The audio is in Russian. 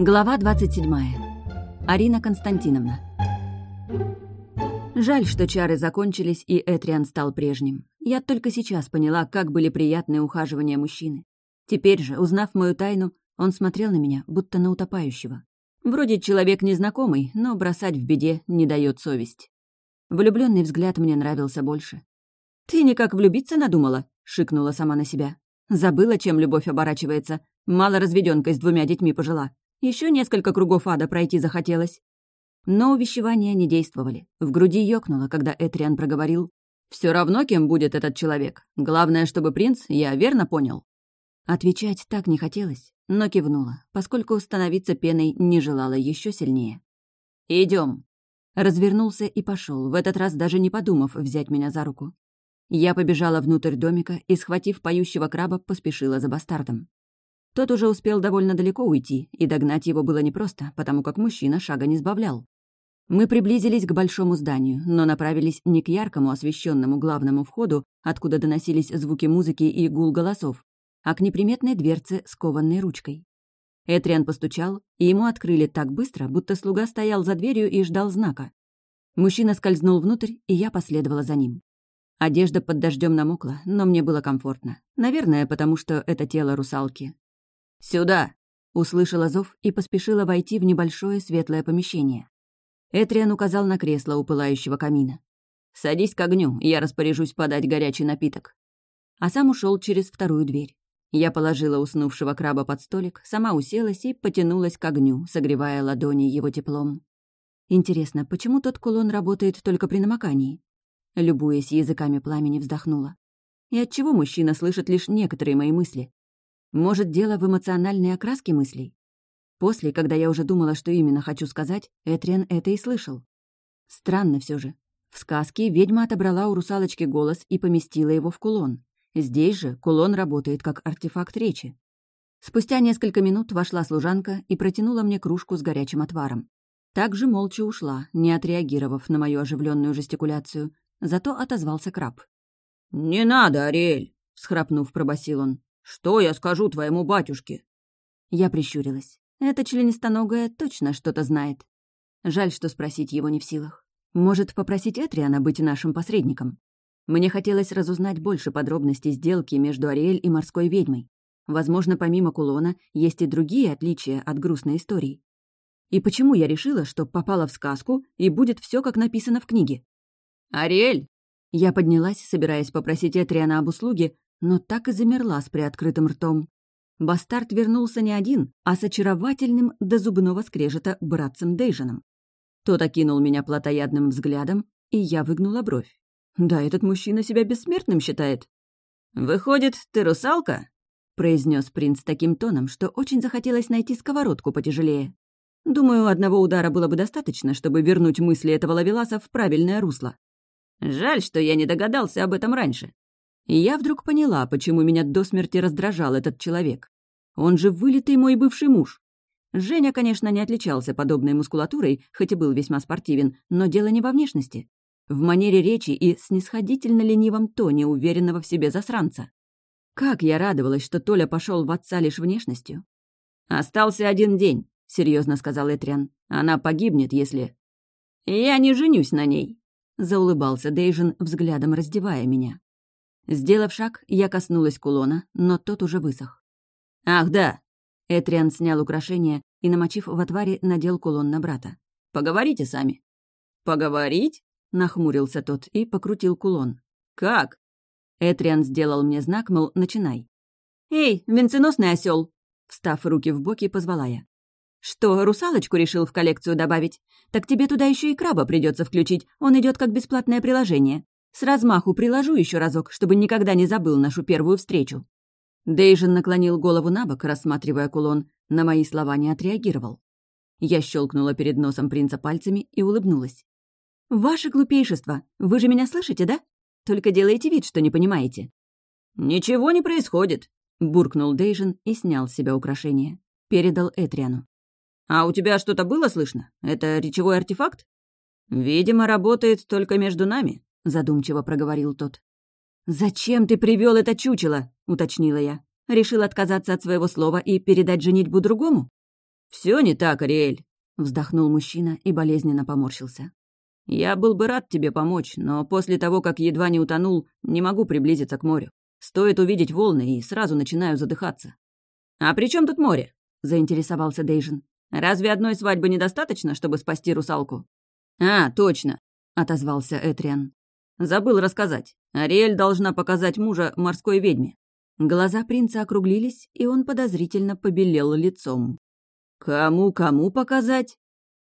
Глава 27. Арина Константиновна. Жаль, что чары закончились, и Этриан стал прежним. Я только сейчас поняла, как были приятные ухаживания мужчины. Теперь же, узнав мою тайну, он смотрел на меня, будто на утопающего. Вроде человек незнакомый, но бросать в беде не дает совесть. Влюбленный взгляд мне нравился больше. «Ты никак влюбиться надумала?» — шикнула сама на себя. Забыла, чем любовь оборачивается. Мало разведенкой с двумя детьми пожила. Еще несколько кругов ада пройти захотелось. Но увещевания не действовали. В груди ёкнуло, когда Этриан проговорил. Все равно, кем будет этот человек. Главное, чтобы принц, я верно понял?» Отвечать так не хотелось, но кивнула, поскольку становиться пеной не желала еще сильнее. Идем. Развернулся и пошел, в этот раз даже не подумав взять меня за руку. Я побежала внутрь домика и, схватив поющего краба, поспешила за бастардом. Тот уже успел довольно далеко уйти, и догнать его было непросто, потому как мужчина шага не сбавлял. Мы приблизились к большому зданию, но направились не к яркому освещенному главному входу, откуда доносились звуки музыки и гул голосов, а к неприметной дверце с кованной ручкой. Этриан постучал, и ему открыли так быстро, будто слуга стоял за дверью и ждал знака. Мужчина скользнул внутрь, и я последовала за ним. Одежда под дождем намокла, но мне было комфортно. Наверное, потому что это тело русалки. «Сюда!» — услышала зов и поспешила войти в небольшое светлое помещение. Этриан указал на кресло у пылающего камина. «Садись к огню, я распоряжусь подать горячий напиток». А сам ушел через вторую дверь. Я положила уснувшего краба под столик, сама уселась и потянулась к огню, согревая ладони его теплом. Интересно, почему тот кулон работает только при намокании? Любуясь языками пламени, вздохнула. И отчего мужчина слышит лишь некоторые мои мысли? Может, дело в эмоциональной окраске мыслей? После, когда я уже думала, что именно хочу сказать, Этриан это и слышал. Странно все же. В сказке ведьма отобрала у русалочки голос и поместила его в кулон. Здесь же кулон работает как артефакт речи. Спустя несколько минут вошла служанка и протянула мне кружку с горячим отваром. Также молча ушла, не отреагировав на мою оживленную жестикуляцию, зато отозвался краб. «Не надо, Ариэль!» — схрапнув, пробасил он. «Что я скажу твоему батюшке?» Я прищурилась. Эта членистоногая точно что-то знает. Жаль, что спросить его не в силах. Может, попросить Этриана быть нашим посредником? Мне хотелось разузнать больше подробностей сделки между Ариэль и морской ведьмой. Возможно, помимо кулона, есть и другие отличия от грустной истории. И почему я решила, что попала в сказку и будет все как написано в книге? «Ариэль!» Я поднялась, собираясь попросить Этриана об услуге, но так и замерла с приоткрытым ртом. Бастард вернулся не один, а с очаровательным до зубного скрежета братцем Дейжином. Тот окинул меня плотоядным взглядом, и я выгнула бровь. Да, этот мужчина себя бессмертным считает. «Выходит, ты русалка?» — произнес принц таким тоном, что очень захотелось найти сковородку потяжелее. Думаю, одного удара было бы достаточно, чтобы вернуть мысли этого лавеласа в правильное русло. Жаль, что я не догадался об этом раньше. И я вдруг поняла, почему меня до смерти раздражал этот человек. Он же вылитый мой бывший муж. Женя, конечно, не отличался подобной мускулатурой, хоть и был весьма спортивен, но дело не во внешности. В манере речи и снисходительно ленивом тоне уверенного в себе засранца. Как я радовалась, что Толя пошел в отца лишь внешностью. «Остался один день», — серьезно сказал Этриан. «Она погибнет, если...» «Я не женюсь на ней», — заулыбался Дейжин, взглядом раздевая меня. Сделав шаг, я коснулась кулона, но тот уже высох. «Ах, да!» Этриан снял украшение и, намочив в отваре, надел кулон на брата. «Поговорите сами». «Поговорить?» — нахмурился тот и покрутил кулон. «Как?» Этриан сделал мне знак, мол, начинай. «Эй, венценосный осел! Встав руки в боки, позвала я. «Что, русалочку решил в коллекцию добавить? Так тебе туда еще и краба придется включить, он идет как бесплатное приложение. С размаху приложу еще разок, чтобы никогда не забыл нашу первую встречу». Дейжин наклонил голову на бок, рассматривая кулон, на мои слова не отреагировал. Я щелкнула перед носом принца пальцами и улыбнулась. «Ваше глупейшество! Вы же меня слышите, да? Только делаете вид, что не понимаете». «Ничего не происходит», — буркнул Дейжин и снял с себя украшение. Передал Этриану. «А у тебя что-то было слышно? Это речевой артефакт?» «Видимо, работает только между нами», — задумчиво проговорил тот. «Зачем ты привел это чучело?» — уточнила я. «Решил отказаться от своего слова и передать женитьбу другому?» Все не так, Ариэль», — вздохнул мужчина и болезненно поморщился. «Я был бы рад тебе помочь, но после того, как едва не утонул, не могу приблизиться к морю. Стоит увидеть волны, и сразу начинаю задыхаться». «А при чем тут море?» — заинтересовался Дейжин. «Разве одной свадьбы недостаточно, чтобы спасти русалку?» «А, точно», — отозвался Этриан. «Забыл рассказать. Ариэль должна показать мужа морской ведьме». Глаза принца округлились, и он подозрительно побелел лицом. «Кому-кому показать?»